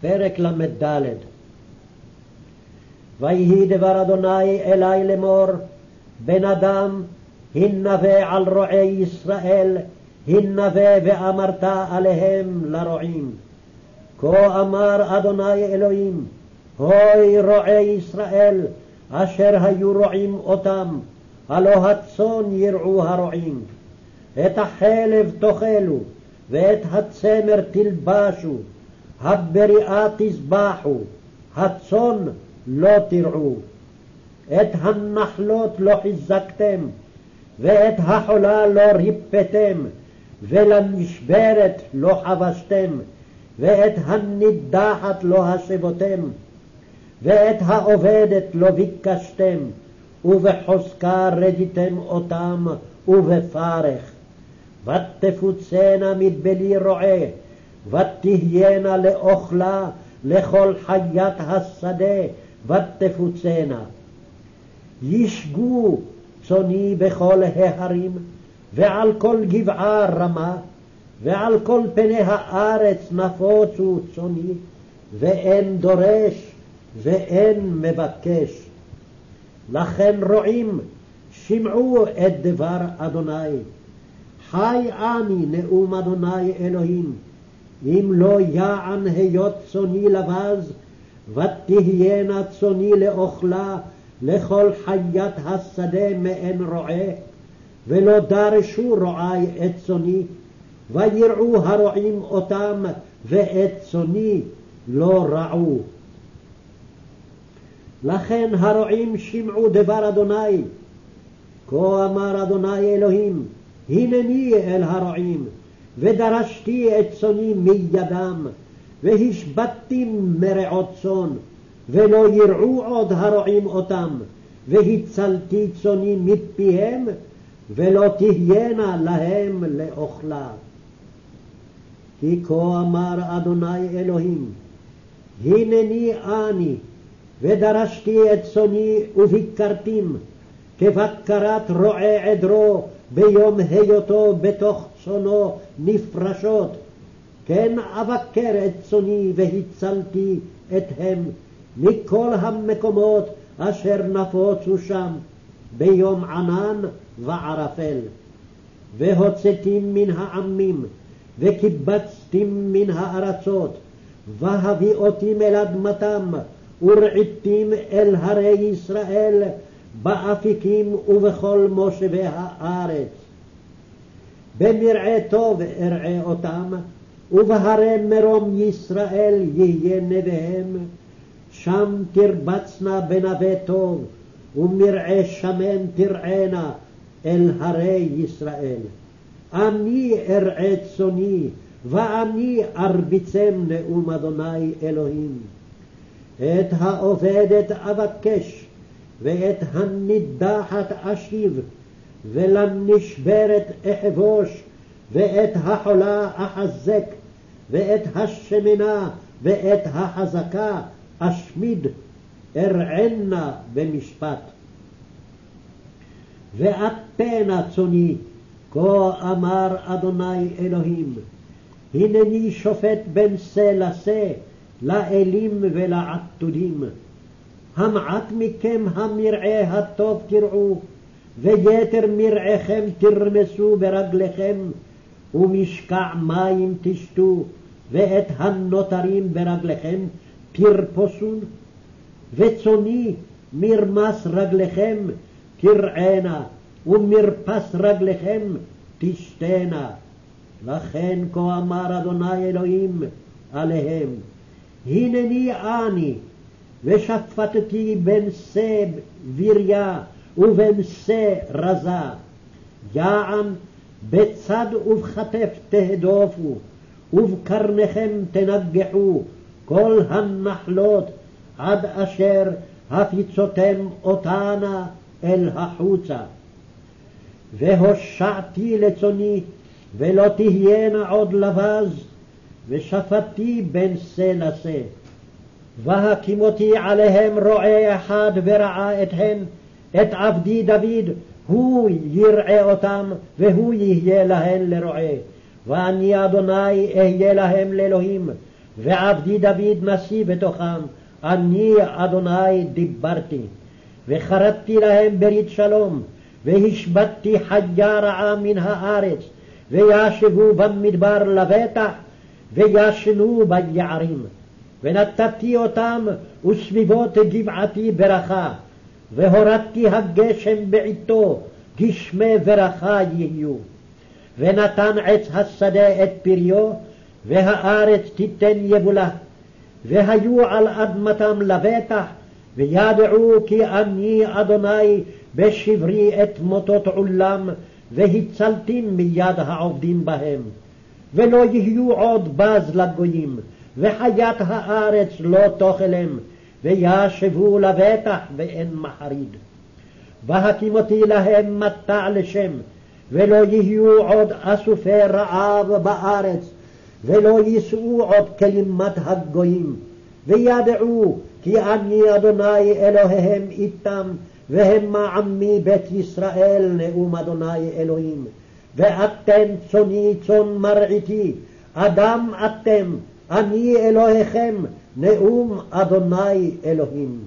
פרק ל"ד ויהי דבר אדוני אלי לאמור, בן אדם, הנבא על רועי ישראל, הנבא ואמרת עליהם לרועים. כה אמר אדוני אלוהים, הוי רועי ישראל, אשר היו רועים אותם, הלא הצאן ירעו הרועים. את החלב תאכלו, ואת הצמר תלבשו, הבריאה תזבחו, הצאן לא תרעו. את הנחלות לא חיזקתם, ואת החולה לא ריפאתם, ולנשברת לא חבשתם, ואת הנידחת לא השבותם, ואת העובדת לא ביקשתם, ובחוזקה רדיתם אותם, ובפרך. ותפוצנה מבלי רועה, ותהיינה לאוכלה לכל חיית השדה, ותפוצנה. ישגו צאני בכל ההרים, ועל כל גבעה רמה, ועל כל פני הארץ נפוצו צאני, ואין דורש ואין מבקש. לכן רועים, שמעו את דבר אדוני. חי אני נאום אדוני אלוהים, אם לא יען היות צאני לבז, ותהיינה צאני לאוכלה לכל חיית השדה מעין רועה, ולא דרשו רועי את צאני, ויראו הרועים אותם, ואת צאני לא רעו. לכן הרועים שמעו דבר אדוני, כה אמר אדוני אלוהים, הנני אל הרועים, ודרשתי את צאני מידם, והשבתתי מרעות צאן, ולא ירעו עוד הרועים אותם, והצלתי צאני מפיהם, ולא תהיינה להם לאוכלה. כי כה אמר אדוני אלוהים, הנני אני, ודרשתי את צאני וביקרתים, כבקרת רועה עדרו ביום היותו בתוך צאנו נפרשות, כן אבקר את צאני והצלתי אתהם מכל המקומות אשר נפוצו שם ביום ענן וערפל. והוצאתים מן העמים, וקיבצתים מן הארצות, והביאותים אל אדמתם, ורעיתים אל הרי ישראל, באפיקים ובכל מושבי הארץ. במרעה טוב ארעה אותם, ובהרי מרום ישראל יהיה נביהם, שם תרבצנה בנווה טוב, ומרעה שמן תרענה אל הרי ישראל. אני ארעה צאני, ואני ארביצם נאום אדוני אלוהים. את העובדת אבקש, ואת הנידחת אשיב, ולנשברת אחבוש, ואת החולה אחזק, ואת השמנה ואת החזקה אשמיד, ארענה במשפט. ואפנה צאני, כה אמר אדוני אלוהים, הנני שופט בין שא לשא, לאלים ולעתודים. המעט מכם המרעה הטוב תראו, ויתר מרעכם תרמסו ברגליכם, ומשקע מים תשתו, ואת הנותרים ברגליכם תרפסון, וצאני מרמס רגליכם תרענה, ומרפס רגליכם תשתנה. לכן כה אמר אדוני אלוהים עליהם, הנני אני, ושפטתי בין שא בריה ובין שא רזה. יען בצד ובכתף תהדופו, ובקרניכם תנגחו כל הנחלות, עד אשר הפיצותם אותנה אל החוצה. והושעתי לצוני, ולא תהיינה עוד לבז, ושפטתי בין שא לשא. והקימותי עליהם רועה אחד ורעה אתהן, את עבדי דוד, הוא יראה אותם, והוא יהיה להן לרועה. ואני אדוני אהיה להם לאלוהים, ועבדי דוד נשיא בתוכם, אני אדוני דיברתי. וחרדתי להם ברית שלום, והשבתתי חיה רעה מן הארץ, וישבו במדבר לבטח, וישנו ביערים. ונתתי אותם וסביבות גבעתי ברכה, והורדתי הגשם בעתו, גשמי ברכה יהיו. ונתן עץ השדה את פריו, והארץ תיתן יבולה. והיו על אדמתם לבטח, וידעו כי אני אדוני בשברי את מוטות עולם, והצלתים מיד העובדים בהם. ולא יהיו עוד בז לגויים, וחיית הארץ לא תאכלם, וישבו לבטח ואין מחריד. והקימותי להם מטע לשם, ולא יהיו עוד אסופי רעב בארץ, ולא יישאו עוד כלימת הגויים, וידעו כי אני אדוני אלוהיהם איתם, והמה עמי בית ישראל נאום אדוני אלוהים. ואתם צוני צאן מרעיתי, אדם אתם, אני אלוהיכם, נאום אדוני אלוהים.